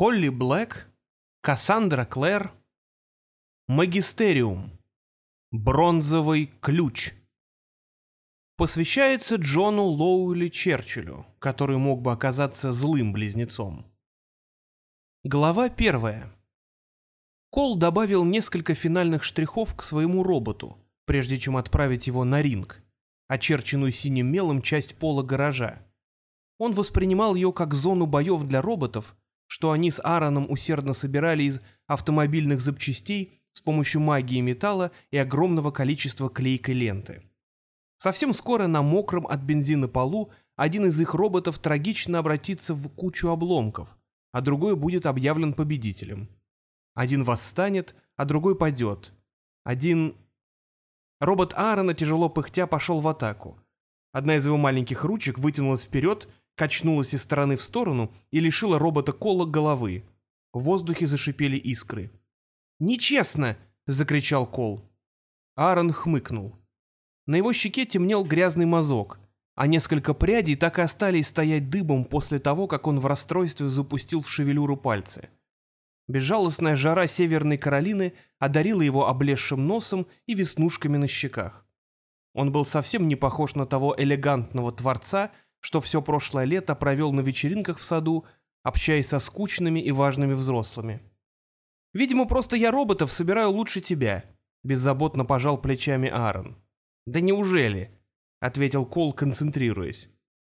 Холли Блэк, Кассандра Клэр, Магистериум, Бронзовый ключ. Посвящается Джону Лоули Черчиллю, который мог бы оказаться злым близнецом. Глава первая. Кол добавил несколько финальных штрихов к своему роботу, прежде чем отправить его на ринг, очерченную синим мелом часть пола гаража. Он воспринимал ее как зону боев для роботов, что они с Аароном усердно собирали из автомобильных запчастей с помощью магии металла и огромного количества клейкой ленты. Совсем скоро на мокром от бензина полу один из их роботов трагично обратится в кучу обломков, а другой будет объявлен победителем. Один восстанет, а другой падет. Один... Робот Аарона, тяжело пыхтя, пошел в атаку. Одна из его маленьких ручек вытянулась вперед, качнулась из стороны в сторону и лишила робота Кола головы. В воздухе зашипели искры. «Нечестно!» — закричал Кол. Аарон хмыкнул. На его щеке темнел грязный мазок, а несколько прядей так и остались стоять дыбом после того, как он в расстройстве запустил в шевелюру пальцы. Безжалостная жара Северной Каролины одарила его облезшим носом и веснушками на щеках. Он был совсем не похож на того элегантного творца, что все прошлое лето провел на вечеринках в саду, общаясь со скучными и важными взрослыми. «Видимо, просто я роботов собираю лучше тебя», — беззаботно пожал плечами Аарон. «Да неужели?» — ответил Кол, концентрируясь.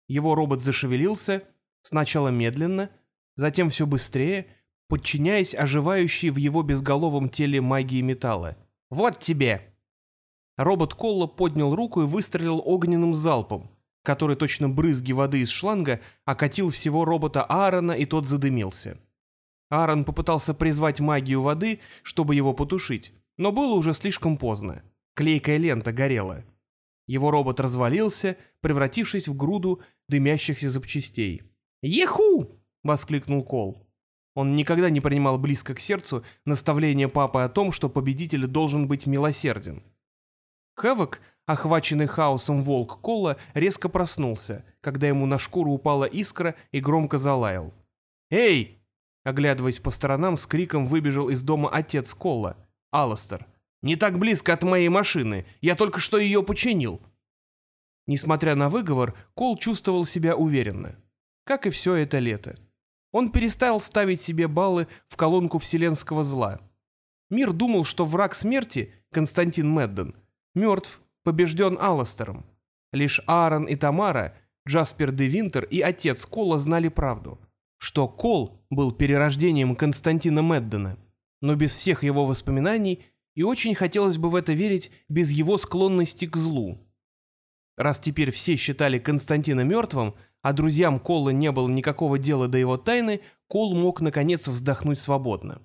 Его робот зашевелился, сначала медленно, затем все быстрее, подчиняясь оживающей в его безголовом теле магии металла. «Вот тебе!» Робот Колла поднял руку и выстрелил огненным залпом, который точно брызги воды из шланга окатил всего робота Аарона, и тот задымился. Аарон попытался призвать магию воды, чтобы его потушить, но было уже слишком поздно. Клейкая лента горела. Его робот развалился, превратившись в груду дымящихся запчастей. «Еху!» — воскликнул Кол. Он никогда не принимал близко к сердцу наставление папы о том, что победитель должен быть милосерден. Хэвок, охваченный хаосом волк Кола, резко проснулся, когда ему на шкуру упала искра и громко залаял. «Эй!» Оглядываясь по сторонам, с криком выбежал из дома отец Кола, Алластер. «Не так близко от моей машины, я только что ее починил!» Несмотря на выговор, Кол чувствовал себя уверенно. Как и все это лето. Он перестал ставить себе баллы в колонку вселенского зла. Мир думал, что враг смерти, Константин Медден, мертв, побежден Алластером. Лишь Аарон и Тамара, Джаспер де Винтер и отец Кола знали правду. Что Кол был перерождением Константина Меддена, но без всех его воспоминаний, и очень хотелось бы в это верить без его склонности к злу. Раз теперь все считали Константина мертвым, а друзьям Кола не было никакого дела до его тайны, Кол мог наконец вздохнуть свободно.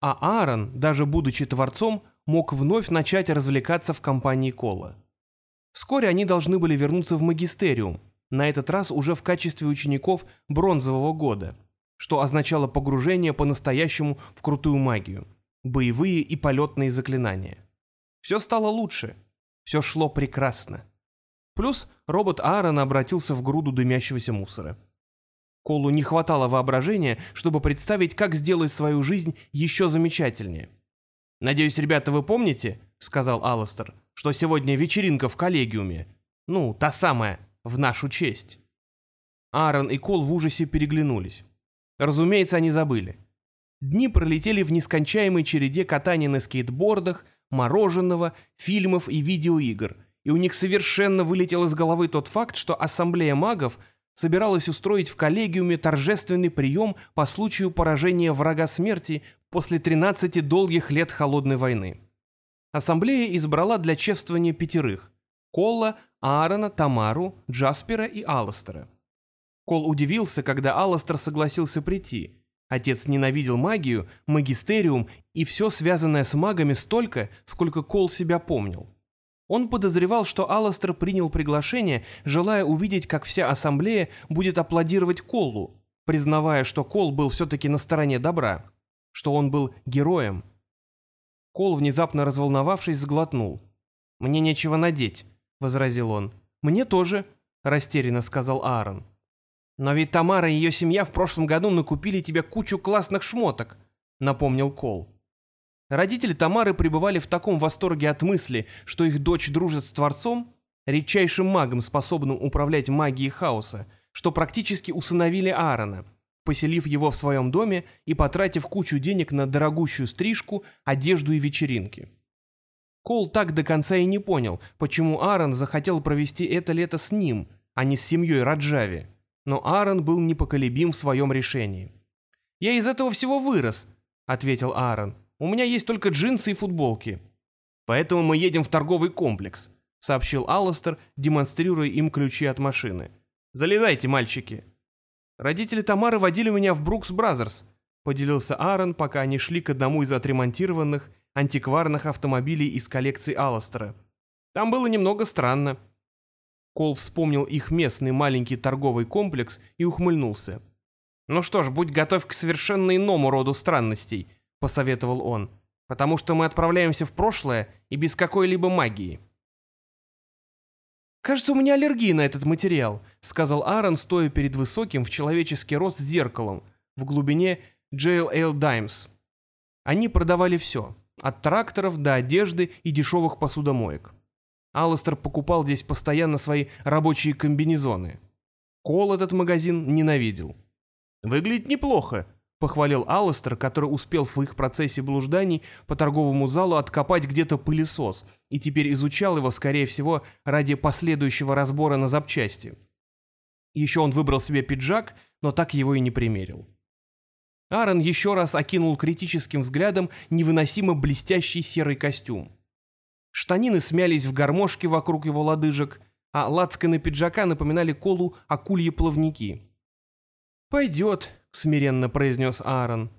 А Аарон, даже будучи творцом, мог вновь начать развлекаться в компании Кола. Вскоре они должны были вернуться в магистериум, на этот раз уже в качестве учеников бронзового года, что означало погружение по-настоящему в крутую магию, боевые и полетные заклинания. Все стало лучше, все шло прекрасно. Плюс робот Аарона обратился в груду дымящегося мусора. Колу не хватало воображения, чтобы представить, как сделать свою жизнь еще замечательнее. «Надеюсь, ребята, вы помните, — сказал Алластер, — что сегодня вечеринка в коллегиуме. Ну, та самая, в нашу честь». Аарон и Кол в ужасе переглянулись. Разумеется, они забыли. Дни пролетели в нескончаемой череде катания на скейтбордах, мороженого, фильмов и видеоигр — и у них совершенно вылетел из головы тот факт, что ассамблея магов собиралась устроить в коллегиуме торжественный прием по случаю поражения врага смерти после 13 долгих лет холодной войны. Ассамблея избрала для чествования пятерых – Колла, Аарона, Тамару, Джаспера и Алластера. Кол удивился, когда Алластер согласился прийти. Отец ненавидел магию, магистериум и все связанное с магами столько, сколько Кол себя помнил. Он подозревал, что Алластер принял приглашение, желая увидеть, как вся ассамблея будет аплодировать Коллу, признавая, что Кол был все-таки на стороне добра, что он был героем. Кол, внезапно разволновавшись, сглотнул. «Мне нечего надеть», — возразил он. «Мне тоже», — растерянно сказал Аарон. «Но ведь Тамара и ее семья в прошлом году накупили тебе кучу классных шмоток», — напомнил Кол. Родители Тамары пребывали в таком восторге от мысли, что их дочь дружит с Творцом, редчайшим магом, способным управлять магией хаоса, что практически усыновили Аарона, поселив его в своем доме и потратив кучу денег на дорогущую стрижку, одежду и вечеринки. Колл так до конца и не понял, почему Аарон захотел провести это лето с ним, а не с семьей Раджави, но Аарон был непоколебим в своем решении. «Я из этого всего вырос», — ответил Аарон. «У меня есть только джинсы и футболки». «Поэтому мы едем в торговый комплекс», — сообщил Алластер, демонстрируя им ключи от машины. «Залезайте, мальчики». «Родители Тамары водили меня в Brooks Brothers», — поделился Аарон, пока они шли к одному из отремонтированных антикварных автомобилей из коллекции Алластера. «Там было немного странно». Кол вспомнил их местный маленький торговый комплекс и ухмыльнулся. «Ну что ж, будь готов к совершенно иному роду странностей», — посоветовал он, «потому что мы отправляемся в прошлое и без какой-либо магии». «Кажется, у меня аллергия на этот материал», — сказал Аарон, стоя перед высоким в человеческий рост зеркалом в глубине JLL Dimes. Они продавали все, от тракторов до одежды и дешевых посудомоек. Алластер покупал здесь постоянно свои рабочие комбинезоны. Кол этот магазин ненавидел. «Выглядит неплохо», — похвалил Алластер, который успел в их процессе блужданий по торговому залу откопать где-то пылесос и теперь изучал его, скорее всего, ради последующего разбора на запчасти. Еще он выбрал себе пиджак, но так его и не примерил. Аарон еще раз окинул критическим взглядом невыносимо блестящий серый костюм. Штанины смялись в гармошке вокруг его лодыжек, а лацканы пиджака напоминали колу акульи плавники. «Пойдет», — смиренно произнес Аарон.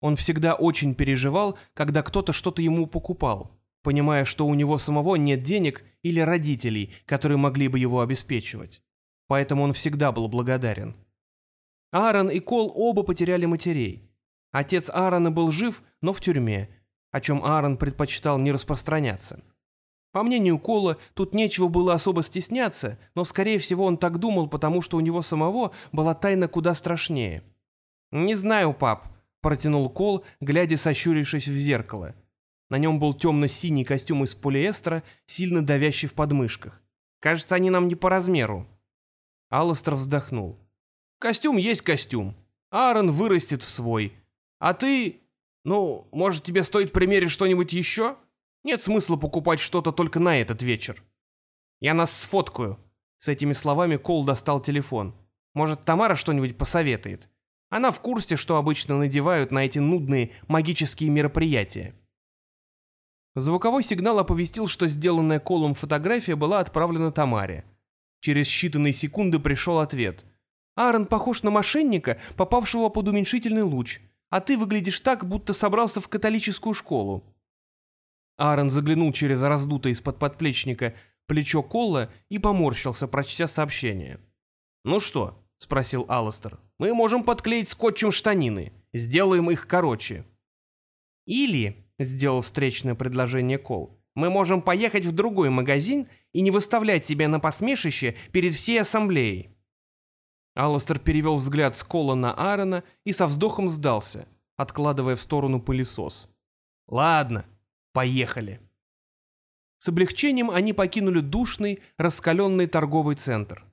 Он всегда очень переживал, когда кто-то что-то ему покупал, понимая, что у него самого нет денег или родителей, которые могли бы его обеспечивать. Поэтому он всегда был благодарен. Аарон и Кол оба потеряли матерей. Отец Аарона был жив, но в тюрьме, о чем Аарон предпочитал не распространяться. По мнению Кола, тут нечего было особо стесняться, но, скорее всего, он так думал, потому что у него самого была тайна куда страшнее. «Не знаю, пап», — протянул Кол, глядя сощурившись в зеркало. На нем был темно-синий костюм из полиэстера, сильно давящий в подмышках. «Кажется, они нам не по размеру». Алластер вздохнул. «Костюм есть костюм. Аарон вырастет в свой. А ты... Ну, может, тебе стоит примерить что-нибудь еще?» Нет смысла покупать что-то только на этот вечер. Я нас сфоткаю. С этими словами Кол достал телефон. Может, Тамара что-нибудь посоветует. Она в курсе, что обычно надевают на эти нудные магические мероприятия. Звуковой сигнал оповестил, что сделанная Колом фотография была отправлена Тамаре. Через считанные секунды пришел ответ. «Аарон похож на мошенника, попавшего под уменьшительный луч, а ты выглядишь так, будто собрался в католическую школу». Аарон заглянул через раздутое из-под подплечника плечо Колла и поморщился, прочтя сообщение. «Ну что?» — спросил Алластер. «Мы можем подклеить скотчем штанины. Сделаем их короче». «Или», — сделал встречное предложение Кол, «мы можем поехать в другой магазин и не выставлять себя на посмешище перед всей ассамблеей». Алластер перевел взгляд с Кола на Аарона и со вздохом сдался, откладывая в сторону пылесос. «Ладно», Поехали. С облегчением они покинули душный, раскаленный торговый центр.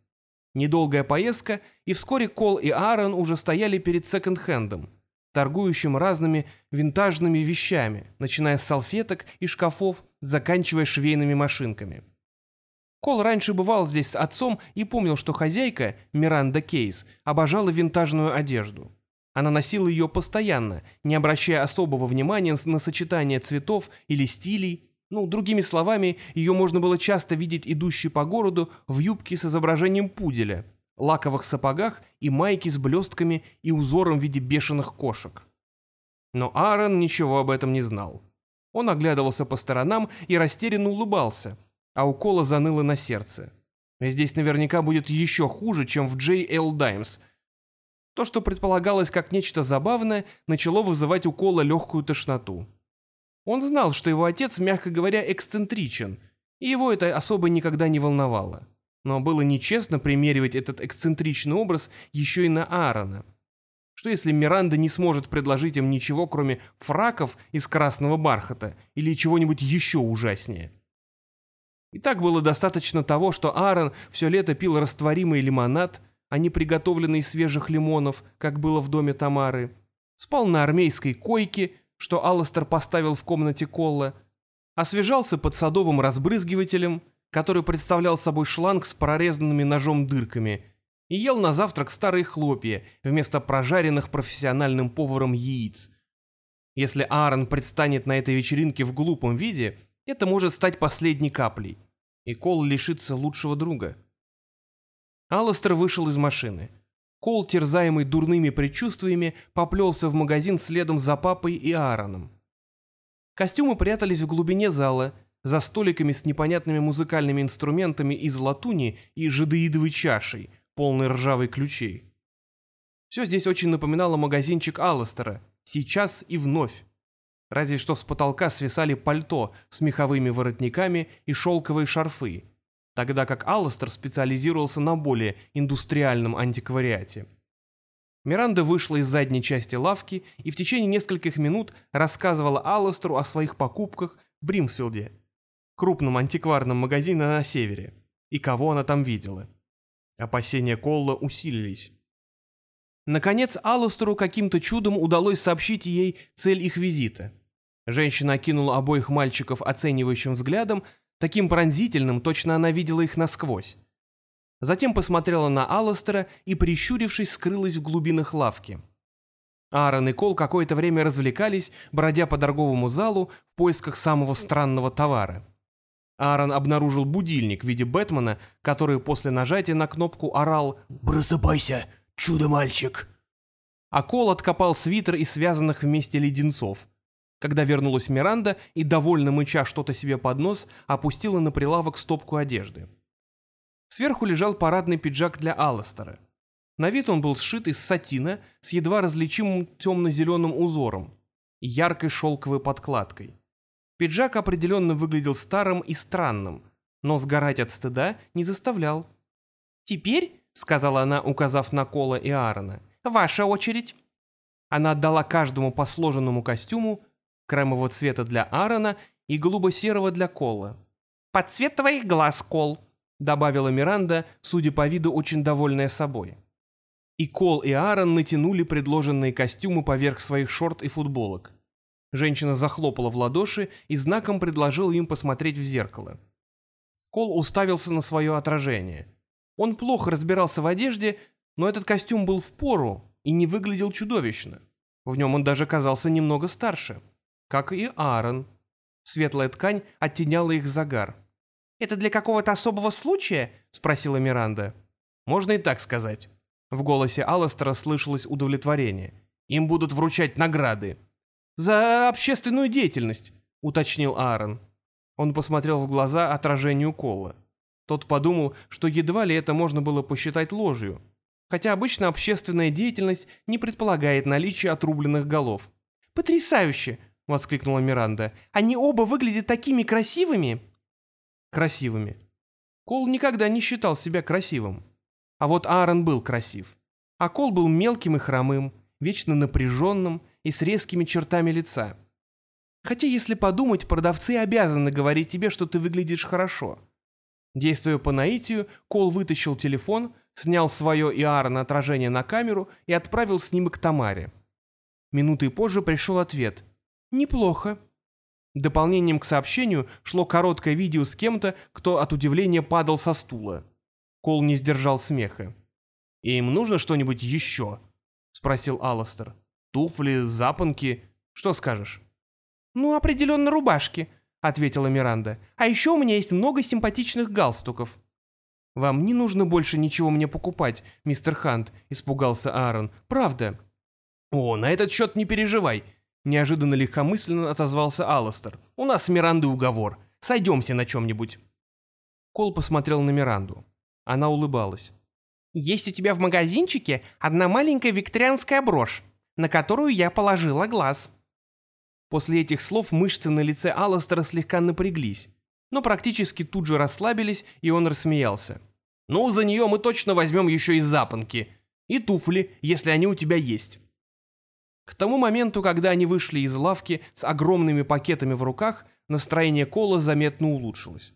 Недолгая поездка, и вскоре Кол и Аарон уже стояли перед секонд-хендом, торгующим разными винтажными вещами, начиная с салфеток и шкафов, заканчивая швейными машинками. Кол раньше бывал здесь с отцом и помнил, что хозяйка, Миранда Кейс, обожала винтажную одежду. Она носила ее постоянно, не обращая особого внимания на сочетание цветов или стилей. Ну, другими словами, ее можно было часто видеть идущей по городу в юбке с изображением пуделя, лаковых сапогах и майке с блестками и узором в виде бешеных кошек. Но Аарон ничего об этом не знал. Он оглядывался по сторонам и растерянно улыбался, а у Кола заныло на сердце. Здесь наверняка будет еще хуже, чем в J.L. Dimes – то, что предполагалось как нечто забавное, начало вызывать у Кола легкую тошноту. Он знал, что его отец, мягко говоря, эксцентричен, и его это особо никогда не волновало. Но было нечестно примеривать этот эксцентричный образ еще и на Аарона. Что если Миранда не сможет предложить им ничего, кроме фраков из красного бархата или чего-нибудь еще ужаснее? И так было достаточно того, что Аарон все лето пил растворимый лимонад, а не приготовленный из свежих лимонов, как было в доме Тамары, спал на армейской койке, что Алластер поставил в комнате Колла, освежался под садовым разбрызгивателем, который представлял собой шланг с прорезанными ножом дырками, и ел на завтрак старые хлопья вместо прожаренных профессиональным поваром яиц. Если Аарон предстанет на этой вечеринке в глупом виде – это может стать последней каплей, и Кол лишится лучшего друга. Алластер вышел из машины. Кол, терзаемый дурными предчувствиями, поплелся в магазин следом за папой и Аароном. Костюмы прятались в глубине зала, за столиками с непонятными музыкальными инструментами из латуни и жидеидовой чашей, полной ржавой ключей. Все здесь очень напоминало магазинчик Алластера, сейчас и вновь. Разве что с потолка свисали пальто с меховыми воротниками и шелковые шарфы, тогда как Алластер специализировался на более индустриальном антиквариате. Миранда вышла из задней части лавки и в течение нескольких минут рассказывала Алластеру о своих покупках в Бримсфилде, крупном антикварном магазине на севере, и кого она там видела. Опасения Колла усилились. Наконец, Алластеру каким-то чудом удалось сообщить ей цель их визита. Женщина окинула обоих мальчиков оценивающим взглядом, таким пронзительным, точно она видела их насквозь. Затем посмотрела на Алластера и, прищурившись, скрылась в глубинах лавки. Аарон и Кол какое-то время развлекались, бродя по торговому залу в поисках самого странного товара. Аарон обнаружил будильник в виде Бэтмена, который после нажатия на кнопку орал «Просыпайся, чудо-мальчик!». А Кол откопал свитер из связанных вместе леденцов. Когда вернулась Миранда и, довольно мыча что-то себе под нос, опустила на прилавок стопку одежды. Сверху лежал парадный пиджак для Алластера. На вид он был сшит из сатина с едва различимым темно-зеленым узором и яркой шелковой подкладкой. Пиджак определенно выглядел старым и странным, но сгорать от стыда не заставлял. «Теперь», — сказала она, указав на Кола и Аарона, — «ваша очередь». Она отдала каждому по сложенному костюму, кремового цвета для Аарона и голубо-серого для Кола. «Под цвет твоих глаз, Кол», — добавила Миранда, судя по виду, очень довольная собой. И Кол и Аарон натянули предложенные костюмы поверх своих шорт и футболок. Женщина захлопала в ладоши и знаком предложила им посмотреть в зеркало. Кол уставился на свое отражение. Он плохо разбирался в одежде, но этот костюм был в пору и не выглядел чудовищно. В нем он даже казался немного старше как и Аарон. Светлая ткань оттеняла их загар. «Это для какого-то особого случая?» — спросила Миранда. «Можно и так сказать». В голосе Алластера слышалось удовлетворение. «Им будут вручать награды». «За общественную деятельность», — уточнил Аарон. Он посмотрел в глаза отражению Кола. Тот подумал, что едва ли это можно было посчитать ложью, хотя обычно общественная деятельность не предполагает наличие отрубленных голов. «Потрясающе!» — воскликнула Миранда. «Они оба выглядят такими красивыми!» Красивыми. Кол никогда не считал себя красивым. А вот Аарон был красив. А Кол был мелким и хромым, вечно напряженным и с резкими чертами лица. Хотя, если подумать, продавцы обязаны говорить тебе, что ты выглядишь хорошо. Действуя по наитию, Кол вытащил телефон, снял свое и Аарона отражение на камеру и отправил снимок Тамаре. Минуты позже пришел ответ — Неплохо. Дополнением к сообщению шло короткое видео с кем-то, кто от удивления падал со стула. Кол не сдержал смеха. «Им нужно что-нибудь еще?» — спросил Алластер. «Туфли, запонки? Что скажешь?» «Ну, определенно рубашки», — ответила Миранда. «А еще у меня есть много симпатичных галстуков». «Вам не нужно больше ничего мне покупать, мистер Хант», — испугался Аарон. «Правда». «О, на этот счет не переживай», Неожиданно легкомысленно отозвался Алластер. «У нас с Мирандой уговор. Сойдемся на чем-нибудь». Кол посмотрел на Миранду. Она улыбалась. «Есть у тебя в магазинчике одна маленькая викторианская брошь, на которую я положила глаз». После этих слов мышцы на лице Алластера слегка напряглись, но практически тут же расслабились, и он рассмеялся. Ну, за нее мы точно возьмем еще и запонки. И туфли, если они у тебя есть. К тому моменту, когда они вышли из лавки с огромными пакетами в руках, настроение Кола заметно улучшилось.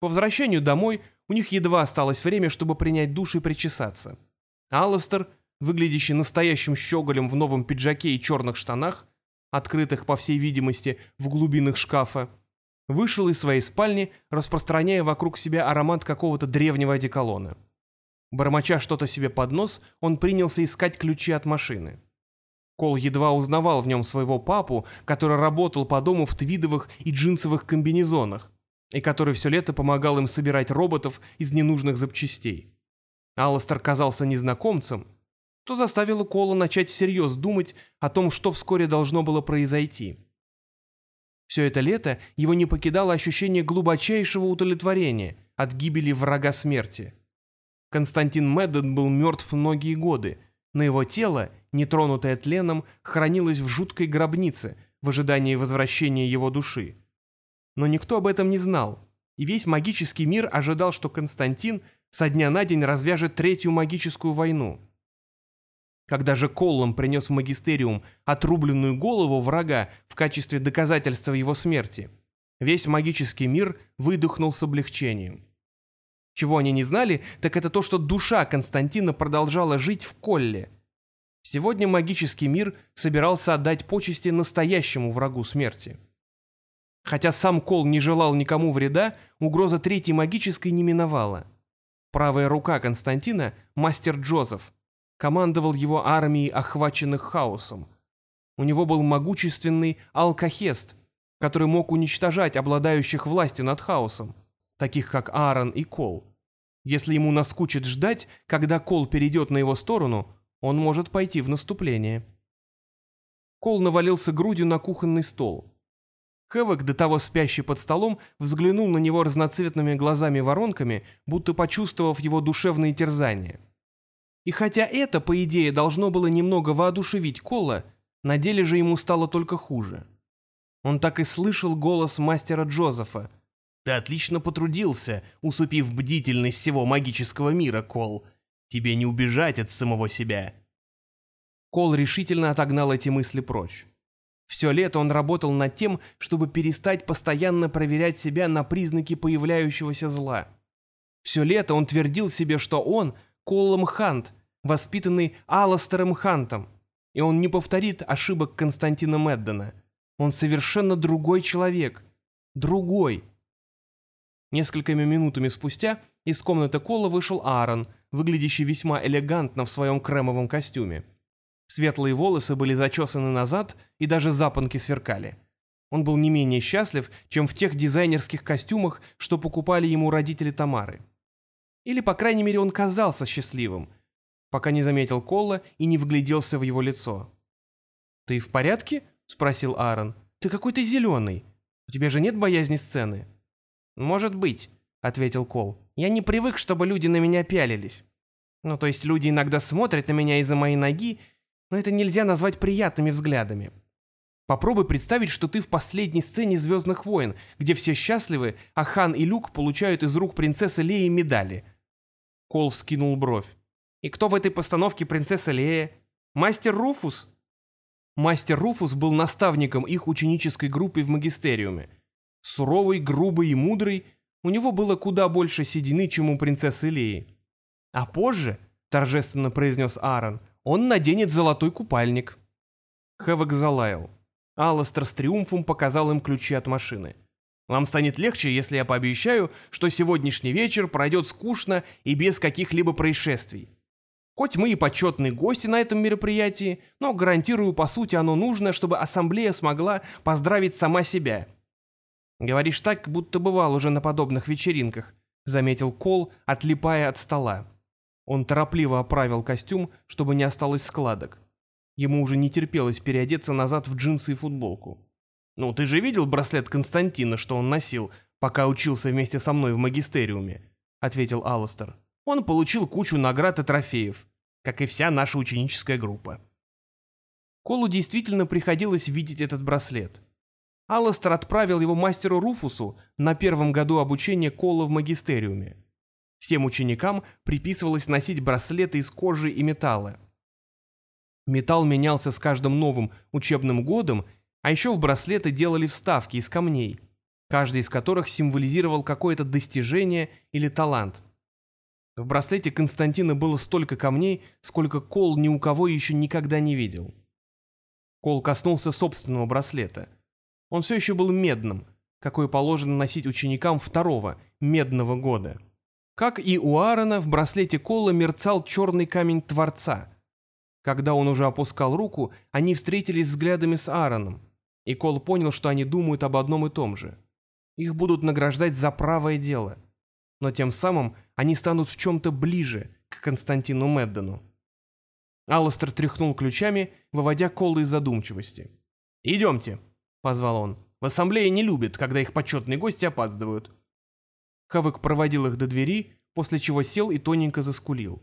По возвращению домой у них едва осталось время, чтобы принять душ и причесаться. Алластер, выглядящий настоящим щеголем в новом пиджаке и черных штанах, открытых, по всей видимости, в глубинах шкафа, вышел из своей спальни, распространяя вокруг себя аромат какого-то древнего одеколона. Бормоча что-то себе под нос, он принялся искать ключи от машины. Кол едва узнавал в нем своего папу, который работал по дому в твидовых и джинсовых комбинезонах, и который все лето помогал им собирать роботов из ненужных запчастей. Алластер казался незнакомцем, то заставило Кола начать всерьез думать о том, что вскоре должно было произойти. Все это лето его не покидало ощущение глубочайшего удовлетворения от гибели врага смерти. Константин Мэдден был мертв многие годы, но его тело, нетронутое тленом, хранилось в жуткой гробнице в ожидании возвращения его души. Но никто об этом не знал, и весь магический мир ожидал, что Константин со дня на день развяжет третью магическую войну. Когда же Коллом принес в магистериум отрубленную голову врага в качестве доказательства его смерти, весь магический мир выдохнул с облегчением. Чего они не знали, так это то, что душа Константина продолжала жить в Колле. Сегодня магический мир собирался отдать почести настоящему врагу смерти. Хотя сам Кол не желал никому вреда, угроза третьей магической не миновала. Правая рука Константина, мастер Джозеф, командовал его армией охваченных хаосом. У него был могущественный алкохест, который мог уничтожать обладающих властью над хаосом, таких как Аарон и Кол. Если ему наскучит ждать, когда Кол перейдет на его сторону, он может пойти в наступление. Кол навалился грудью на кухонный стол. Хэвок, до того спящий под столом, взглянул на него разноцветными глазами-воронками, будто почувствовав его душевные терзания. И хотя это, по идее, должно было немного воодушевить Кола, на деле же ему стало только хуже. Он так и слышал голос мастера Джозефа. «Ты отлично потрудился, усупив бдительность всего магического мира, Кол. Тебе не убежать от самого себя». Кол решительно отогнал эти мысли прочь. Все лето он работал над тем, чтобы перестать постоянно проверять себя на признаки появляющегося зла. Все лето он твердил себе, что он — Коллом Хант, воспитанный Аластером Хантом, и он не повторит ошибок Константина Меддена. Он совершенно другой человек. Другой. Несколькими минутами спустя из комнаты Колла вышел Аарон, выглядящий весьма элегантно в своем кремовом костюме. Светлые волосы были зачесаны назад, и даже запонки сверкали. Он был не менее счастлив, чем в тех дизайнерских костюмах, что покупали ему родители Тамары. Или, по крайней мере, он казался счастливым, пока не заметил Колла и не вгляделся в его лицо. «Ты в порядке?» — спросил Аарон. «Ты какой-то зеленый. У тебя же нет боязни сцены?» «Может быть», — ответил Кол. «Я не привык, чтобы люди на меня пялились. Ну, то есть люди иногда смотрят на меня из-за моей ноги но это нельзя назвать приятными взглядами. Попробуй представить, что ты в последней сцене «Звездных войн», где все счастливы, а Хан и Люк получают из рук принцессы Леи медали. Кол вскинул бровь. «И кто в этой постановке принцесса Лея? Мастер Руфус?» Мастер Руфус был наставником их ученической группы в магистериуме. Суровый, грубый и мудрый, у него было куда больше седины, чем у принцессы Леи. А позже, торжественно произнес Аарон, — он наденет золотой купальник». Хэвок залаял. Алластер с триумфом показал им ключи от машины. «Вам станет легче, если я пообещаю, что сегодняшний вечер пройдет скучно и без каких-либо происшествий. Хоть мы и почетные гости на этом мероприятии, но гарантирую, по сути, оно нужно, чтобы ассамблея смогла поздравить сама себя». «Говоришь так, будто бывал уже на подобных вечеринках», — заметил Кол, отлипая от стола. Он торопливо оправил костюм, чтобы не осталось складок. Ему уже не терпелось переодеться назад в джинсы и футболку. «Ну, ты же видел браслет Константина, что он носил, пока учился вместе со мной в магистериуме?» — ответил Алластер. «Он получил кучу наград и трофеев, как и вся наша ученическая группа». Колу действительно приходилось видеть этот браслет. Алластер отправил его мастеру Руфусу на первом году обучения Кола в магистериуме. Всем ученикам приписывалось носить браслеты из кожи и металла. Металл менялся с каждым новым учебным годом, а еще в браслеты делали вставки из камней, каждый из которых символизировал какое-то достижение или талант. В браслете Константина было столько камней, сколько Кол ни у кого еще никогда не видел. Кол коснулся собственного браслета. Он все еще был медным, какой положено носить ученикам второго, медного года. Как и у Аарона, в браслете Кола мерцал черный камень Творца. Когда он уже опускал руку, они встретились взглядами с Аароном, и Кол понял, что они думают об одном и том же. Их будут награждать за правое дело. Но тем самым они станут в чем-то ближе к Константину Меддену. Алластер тряхнул ключами, выводя Кола из задумчивости. «Идемте», — позвал он. «В ассамблее не любят, когда их почетные гости опаздывают». Хавык проводил их до двери, после чего сел и тоненько заскулил.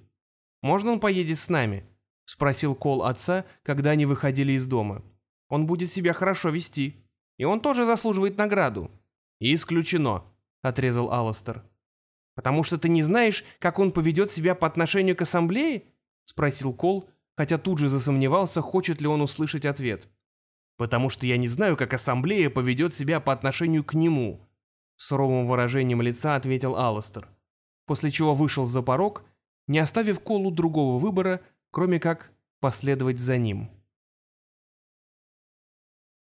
«Можно он поедет с нами?» — спросил Кол отца, когда они выходили из дома. «Он будет себя хорошо вести. И он тоже заслуживает награду». «Исключено», — отрезал Алластер. «Потому что ты не знаешь, как он поведет себя по отношению к ассамблее?» — спросил Кол, хотя тут же засомневался, хочет ли он услышать ответ. «Потому что я не знаю, как ассамблея поведет себя по отношению к нему», — суровым выражением лица ответил Алластер, после чего вышел за порог, не оставив Колу другого выбора, кроме как последовать за ним.